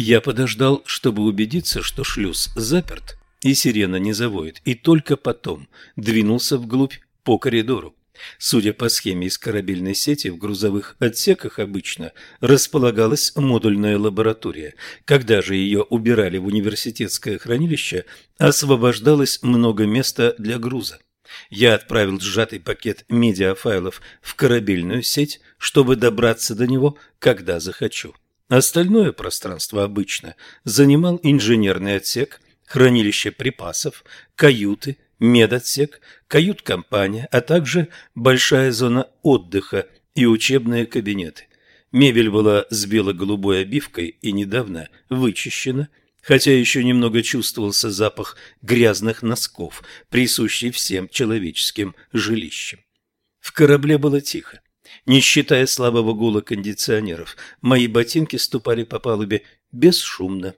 Я подождал, чтобы убедиться, что шлюз заперт и сирена не завоет, и только потом двинулся вглубь по коридору. Судя по схеме из корабельной сети, в грузовых отсеках обычно располагалась модульная лаборатория. Когда же ее убирали в университетское хранилище, освобождалось много места для груза. Я отправил сжатый пакет медиафайлов в корабельную сеть, чтобы добраться до него, когда захочу. Остальное пространство обычно занимал инженерный отсек, хранилище припасов, каюты, медотсек, кают-компания, а также большая зона отдыха и учебные кабинеты. Мебель была с бело-голубой обивкой и недавно вычищена, хотя еще немного чувствовался запах грязных носков, присущий всем человеческим жилищам. В корабле было тихо. Не считая слабого гула кондиционеров, мои ботинки ступали по палубе бесшумно.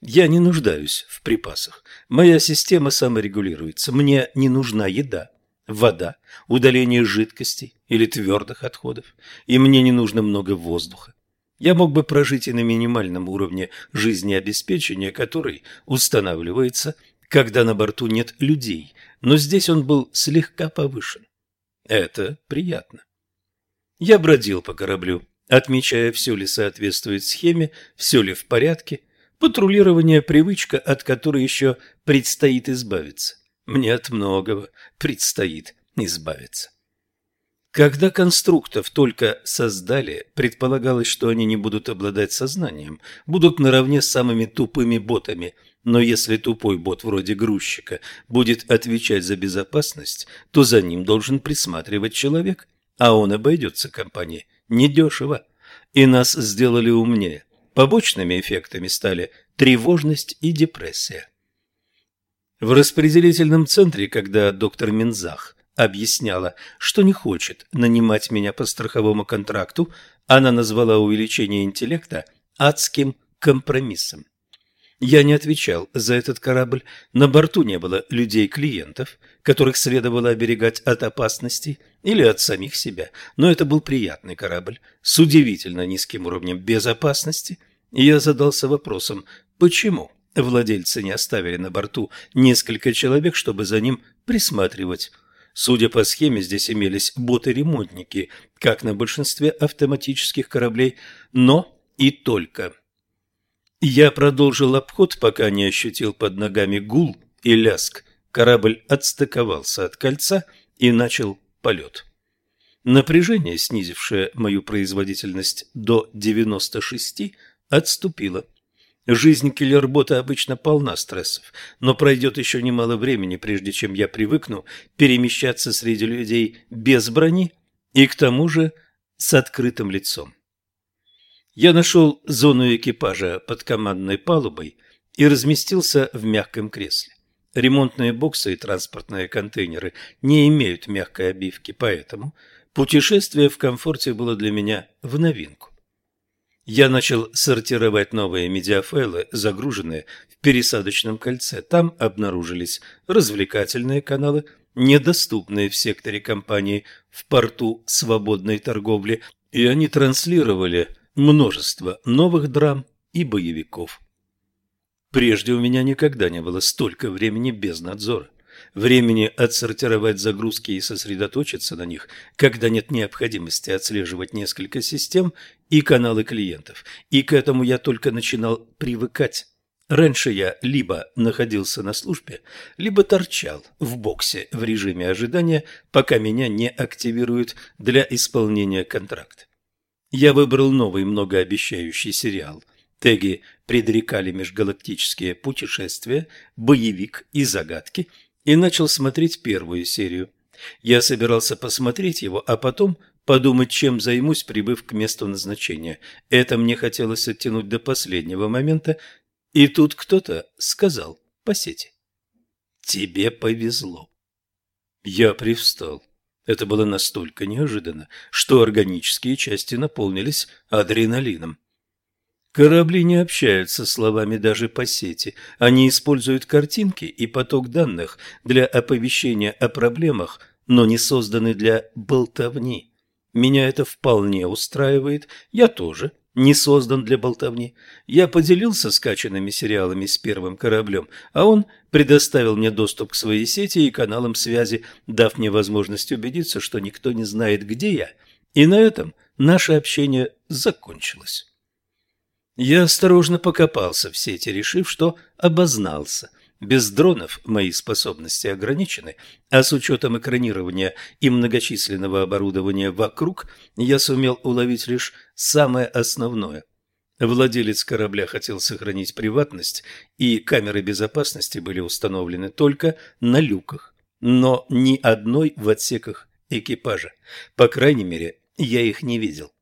Я не нуждаюсь в припасах. Моя система саморегулируется. Мне не нужна еда, вода, удаление жидкостей или твердых отходов. И мне не нужно много воздуха. Я мог бы прожить и на минимальном уровне жизнеобеспечения, который устанавливается, когда на борту нет людей, но здесь он был слегка повышен. Это приятно. Я бродил по кораблю, отмечая, все ли соответствует схеме, все ли в порядке – Патрулирование – привычка, от которой еще предстоит избавиться. Мне от многого предстоит избавиться. Когда конструктов только создали, предполагалось, что они не будут обладать сознанием, будут наравне с самыми тупыми ботами. Но если тупой бот вроде грузчика будет отвечать за безопасность, то за ним должен присматривать человек, а он обойдется компании недешево. И нас сделали умнее – Побочными эффектами стали тревожность и депрессия. В распределительном центре, когда доктор Минзах объясняла, что не хочет нанимать меня по страховому контракту, она назвала увеличение интеллекта адским компромиссом. Я не отвечал за этот корабль, на борту не было людей-клиентов, которых следовало оберегать от опасностей или от самих себя, но это был приятный корабль с удивительно низким уровнем безопасности, и я задался вопросом, почему владельцы не оставили на борту несколько человек, чтобы за ним присматривать. Судя по схеме, здесь имелись боты-ремонтники, как на большинстве автоматических кораблей, но и только. Я продолжил обход, пока не ощутил под ногами гул и ляск. Корабль отстыковался от кольца и начал полет. Напряжение, снизившее мою производительность до 96, отступило. Жизнь киллербота обычно полна стрессов, но пройдет еще немало времени, прежде чем я привыкну перемещаться среди людей без брони и к тому же с открытым лицом. Я нашел зону экипажа под командной палубой и разместился в мягком кресле. Ремонтные боксы и транспортные контейнеры не имеют мягкой обивки, поэтому путешествие в комфорте было для меня в новинку. Я начал сортировать новые медиафайлы, загруженные в пересадочном кольце. Там обнаружились развлекательные каналы, недоступные в секторе компании в порту свободной торговли, и они транслировали множество новых драм и боевиков. Прежде у меня никогда не было столько времени без надзора. Времени отсортировать загрузки и сосредоточиться на них, когда нет необходимости отслеживать несколько систем и каналы клиентов. И к этому я только начинал привыкать. Раньше я либо находился на службе, либо торчал в боксе в режиме ожидания, пока меня не активируют для исполнения контракта. Я выбрал новый многообещающий сериал. Теги предрекали межгалактические путешествия, боевик и загадки, и начал смотреть первую серию. Я собирался посмотреть его, а потом подумать, чем займусь, прибыв к месту назначения. Это мне хотелось оттянуть до последнего момента, и тут кто-то сказал по сети. «Тебе повезло». Я привстал. Это было настолько неожиданно, что органические части наполнились адреналином. Корабли не общаются словами даже по сети. Они используют картинки и поток данных для оповещения о проблемах, но не созданы для болтовни. Меня это вполне устраивает. Я тоже не создан для болтовни. Я поделился скачанными сериалами с первым кораблем, а он предоставил мне доступ к своей сети и каналам связи, дав мне возможность убедиться, что никто не знает, где я. И на этом наше общение закончилось. Я осторожно покопался в сети, решив, что обознался – без дронов мои способности ограничены, а с учетом экранирования и многочисленного оборудования вокруг я сумел уловить лишь самое основное. Владелец корабля хотел сохранить приватность, и камеры безопасности были установлены только на люках, но ни одной в отсеках экипажа. По крайней мере, я их не видел.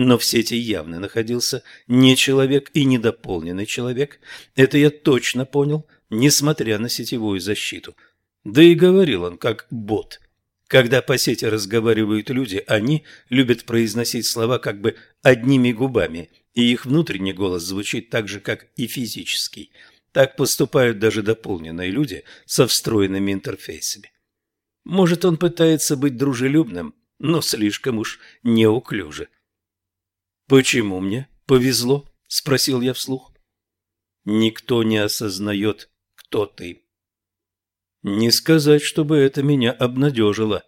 Но в сети явно находился не человек и недополненный человек. Это я точно понял – несмотря на сетевую защиту. Да и говорил он как бот. Когда по сети разговаривают люди, они любят произносить слова как бы одними губами, и их внутренний голос звучит так же, как и физический. Так поступают даже дополненные люди со встроенными интерфейсами. Может, он пытается быть дружелюбным, но слишком уж неуклюже. «Почему мне повезло?» – спросил я вслух. Никто не осознает кто ты. Не сказать, чтобы это меня обнадежило.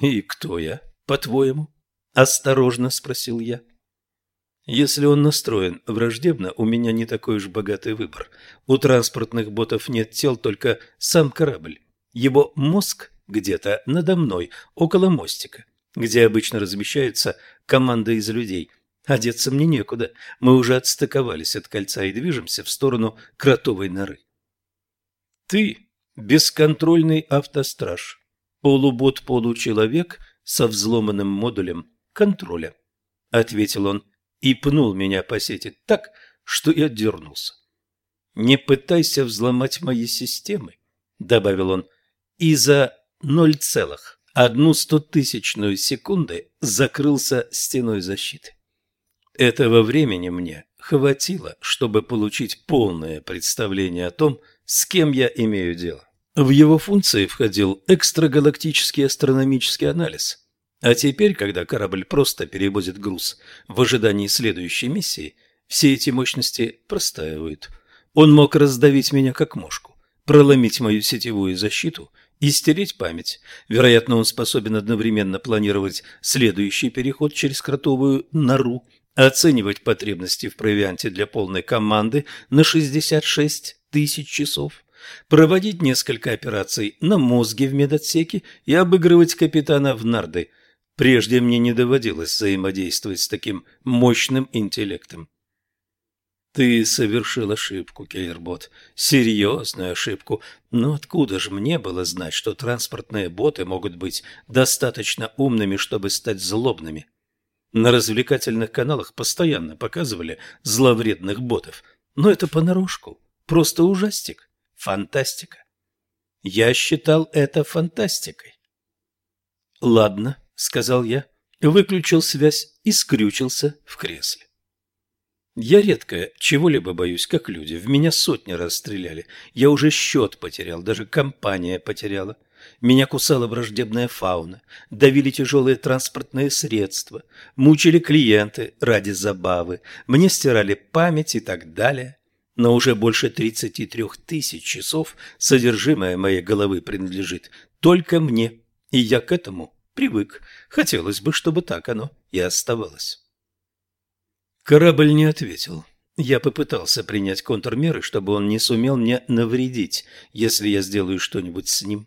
И кто я, по-твоему? Осторожно спросил я. Если он настроен враждебно, у меня не такой уж богатый выбор. У транспортных ботов нет тел, только сам корабль. Его мозг где-то надо мной, около мостика, где обычно размещается команда из людей. Одеться мне некуда. Мы уже отстыковались от кольца и движемся в сторону кротовой норы. Ты бесконтрольный автостраж, полубот-получеловек со взломанным модулем контроля, ответил он и пнул меня по сети так, что я дернулся. Не пытайся взломать мои системы, добавил он, и за ноль целых одну стотысячную секунды закрылся стеной защиты. Этого времени мне хватило, чтобы получить полное представление о том, с кем я имею дело. В его функции входил экстрагалактический астрономический анализ. А теперь, когда корабль просто перевозит груз в ожидании следующей миссии, все эти мощности простаивают. Он мог раздавить меня как мошку, проломить мою сетевую защиту и стереть память. Вероятно, он способен одновременно планировать следующий переход через кротовую нору, оценивать потребности в провианте для полной команды на 66 тысяч часов, проводить несколько операций на мозге в медотсеке и обыгрывать капитана в нарды. Прежде мне не доводилось взаимодействовать с таким мощным интеллектом. Ты совершил ошибку, Киллербот, серьезную ошибку. Но откуда же мне было знать, что транспортные боты могут быть достаточно умными, чтобы стать злобными? На развлекательных каналах постоянно показывали зловредных ботов, но это понарошку. Просто ужастик. Фантастика. Я считал это фантастикой. «Ладно», — сказал я, выключил связь и скрючился в кресле. Я редко чего-либо боюсь, как люди. В меня сотни раз стреляли. Я уже счет потерял, даже компания потеряла. Меня кусала враждебная фауна, давили тяжелые транспортные средства, мучили клиенты ради забавы, мне стирали память и так далее но уже больше 33 тысяч часов содержимое моей головы принадлежит только мне, и я к этому привык. Хотелось бы, чтобы так оно и оставалось. Корабль не ответил. Я попытался принять контрмеры, чтобы он не сумел мне навредить, если я сделаю что-нибудь с ним.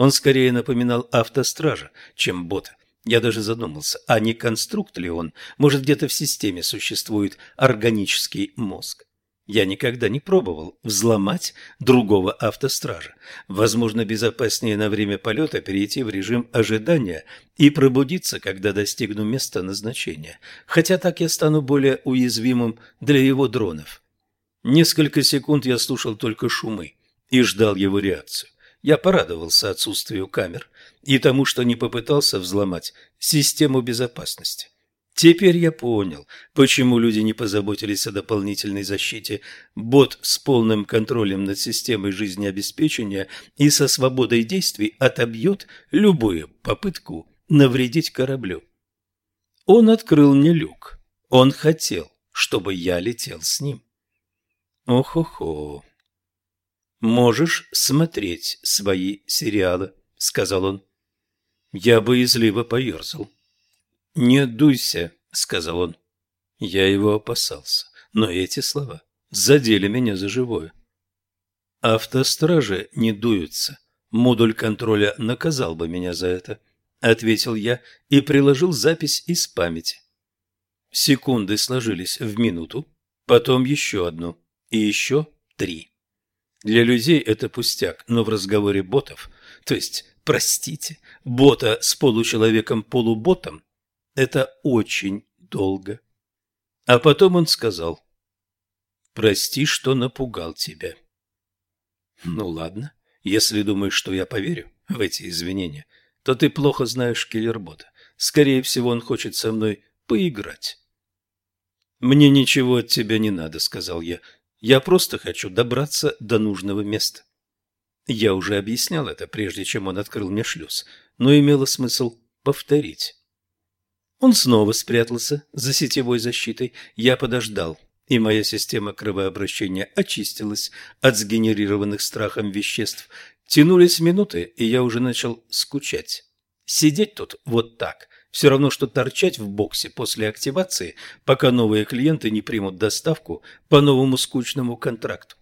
Он скорее напоминал автостража, чем бота. Я даже задумался, а не конструкт ли он? Может, где-то в системе существует органический мозг? Я никогда не пробовал взломать другого автостража. Возможно, безопаснее на время полета перейти в режим ожидания и пробудиться, когда достигну места назначения. Хотя так я стану более уязвимым для его дронов. Несколько секунд я слушал только шумы и ждал его реакцию. Я порадовался отсутствию камер и тому, что не попытался взломать систему безопасности. Теперь я понял, почему люди не позаботились о дополнительной защите. Бот с полным контролем над системой жизнеобеспечения и со свободой действий отобьет любую попытку навредить кораблю. Он открыл мне люк. Он хотел, чтобы я летел с ним. Ох-охо. Можешь смотреть свои сериалы, сказал он. Я боязливо поерзал. Не дуйся, сказал он. Я его опасался, но эти слова задели меня за живое. Автостражи не дуются. Модуль контроля наказал бы меня за это, ответил я и приложил запись из памяти. Секунды сложились в минуту, потом еще одну и еще три. Для людей это пустяк, но в разговоре ботов, то есть, простите, бота с получеловеком-полуботом, это очень долго. А потом он сказал, «Прости, что напугал тебя». Ну ладно, если думаешь, что я поверю в эти извинения, то ты плохо знаешь киллербота. Скорее всего, он хочет со мной поиграть. Мне ничего от тебя не надо, сказал я. Я просто хочу добраться до нужного места. Я уже объяснял это, прежде чем он открыл мне шлюз, но имело смысл повторить. Он снова спрятался за сетевой защитой. Я подождал, и моя система кровообращения очистилась от сгенерированных страхом веществ. Тянулись минуты, и я уже начал скучать. Сидеть тут вот так, все равно, что торчать в боксе после активации, пока новые клиенты не примут доставку по новому скучному контракту.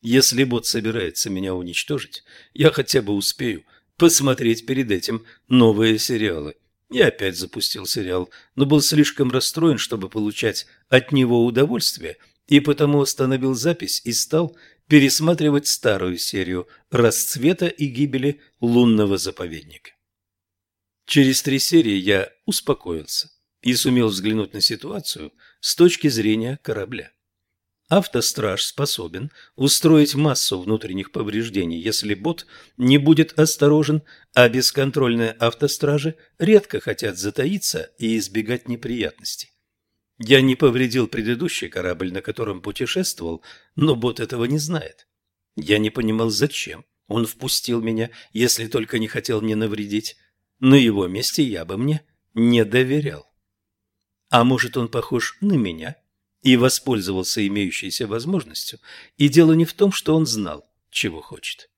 Если бот собирается меня уничтожить, я хотя бы успею посмотреть перед этим новые сериалы. Я опять запустил сериал, но был слишком расстроен, чтобы получать от него удовольствие, и потому остановил запись и стал пересматривать старую серию «Расцвета и гибели лунного заповедника». Через три серии я успокоился и сумел взглянуть на ситуацию с точки зрения корабля. Автостраж способен устроить массу внутренних повреждений, если бот не будет осторожен, а бесконтрольные автостражи редко хотят затаиться и избегать неприятностей. Я не повредил предыдущий корабль, на котором путешествовал, но бот этого не знает. Я не понимал, зачем он впустил меня, если только не хотел мне навредить. На его месте я бы мне не доверял. А может, он похож на меня – и воспользовался имеющейся возможностью, и дело не в том, что он знал, чего хочет.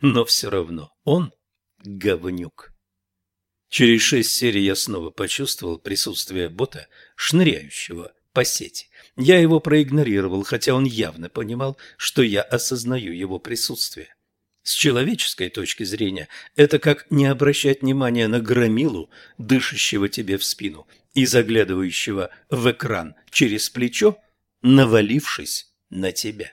Но все равно он говнюк. Через шесть серий я снова почувствовал присутствие бота, шныряющего по сети. Я его проигнорировал, хотя он явно понимал, что я осознаю его присутствие. С человеческой точки зрения это как не обращать внимания на громилу, дышащего тебе в спину и заглядывающего в экран через плечо, навалившись на тебя.